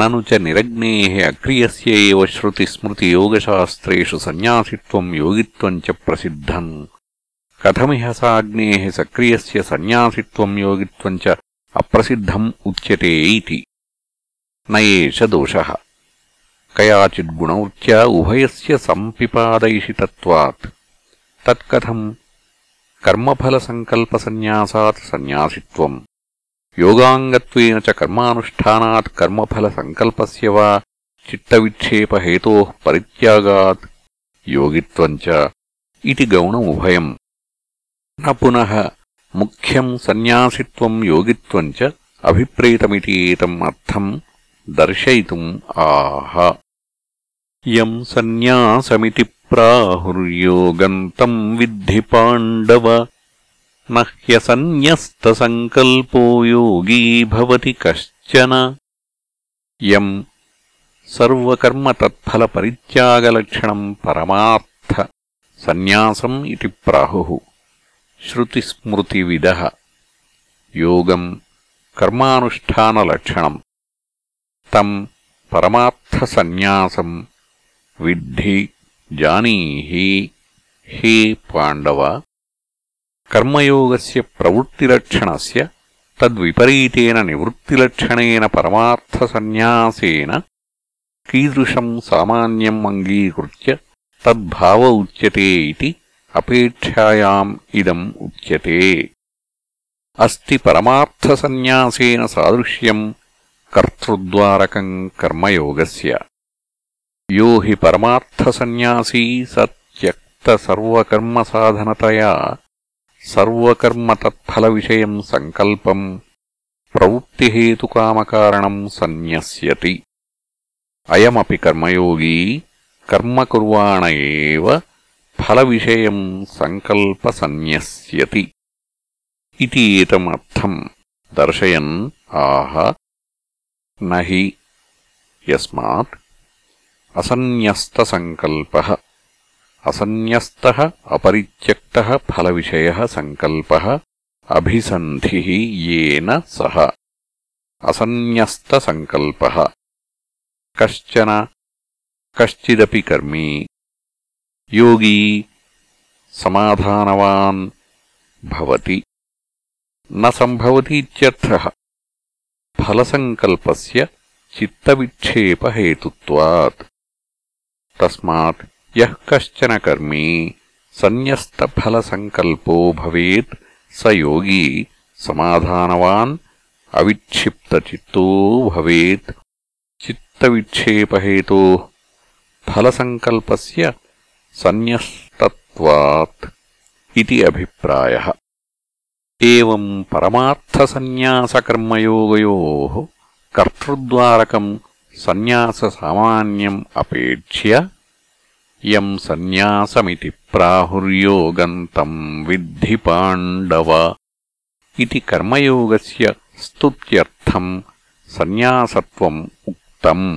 నను చ నిరగ్నేः అక్రియస్య एव श्रुतिस्मृतियोगशास्त्रेषु सन्न्यासित्वम् योगित्वम् च प्रसिद्धम् कथमिह साग्नेः सक्रियस्य सन्न्यासित्वम् योगित्वम् च अप्रसिद्धम् उच्यते इति न एष दोषः कयाचिद्गुणवृत्त्या उभयस्य सम्पिपादयिषितत्वात् तत्कथम् कर्मफलसङ्कल्पसन्न्यासात् सन्न्यासित्वम् योगाङ्गत्वेन च कर्मानुष्ठानात् कर्मफलसङ्कल्पस्य वा चित्तविक्षेपहेतोः परित्यागात् योगित्वम् च इति गौणमुभयम् न पुनः मुख्यम् सन्न्यासित्वम् योगित्वम् च अभिप्रेतमिति एतम् अर्थम् दर्शयितुम् आह यम् सन्न्यासमिति प्राहुर्योगम् तम् विद्धि पाण्डव न ह्यसन्न्यस्तसङ्कल्पो योगी भवति कश्चन यम् सर्वकर्मतत्फलपरित्यागलक्षणम् परमार्थ सन्न्यासम् इति प्राहुः श्रुतिस्मृतिविदः योगम् कर्मानुष्ठानलक्षणम् तम् परमार्थसन्न्यासम् विद्धि जानीहि हे पाण्डव కర్మయోగస్య ప్రవృత్తిలక్షణ తద్విపరీతేన నివృత్తిలక్షణ పరమాసన్యాసేన కీదృశం సామాన్యం అంగీకృత్య తద్భావ ఉచ్యతే ఇది అపేక్షాయాం ఇదం ఉచ్యతే అస్తి పరమార్థసన్యాసేన సాదృశ్యం కర్తృద్వారకం కర్మయోగస్య యో హి పరమార్థసన్యాసీ స త్యక్త సర్వకర్మతత్ఫలవిషయం సంకల్పం ప్రవృత్తిహేతుకామకారణం సన్యస్యతి. అయమపి కర్మయోగీ కర్మకర్వాణ ఫల విషయం ఫలవిషయం సంకల్పసన్యస్యతి ఇతమర్థం దర్శయన్ ఆహ నహి. యస్మాత్ అసన్యస్తసంకల్ప అసన్యస్తః అపరిత్యక్తః ఫలవిషయः సంకల్పः అభిసంధిః ఏన సహ అసన్యస్తసంకల్పः కశ్చన కశ్చిదపి కర్మీ యోగీ సమాధానవాన్ భవతి న సంభవతీత్యర్థः ఫలసంకల్పస్య చిత్తవిక్షేపహేతుత్వాत् తస్మాత్ యః కశ్చన కర్మీ సన్యస్తఫలసంకల్పో భవేత్ స యోగీ సమాధానవాన్ అవిక్షిప్తచిత్తో భవేత్ చిత్తవిక్షేపహేతో ఫలసంకల్పస్య సన్యస్తత్వాత్ ఇది అభిప్రాయः ఏవం పరమార్థసన్యాసకర్మయోగయోः కర్తృద్వారకం సన్యాససామాన్యం అపేక్ష్య यम् सन्न्यासमिति प्राहुर्योगम् तम् विद्धि पाण्डव इति कर्मयोगस्य स्तुत्यर्थम् सन्न्यासत्वम् उक्तम्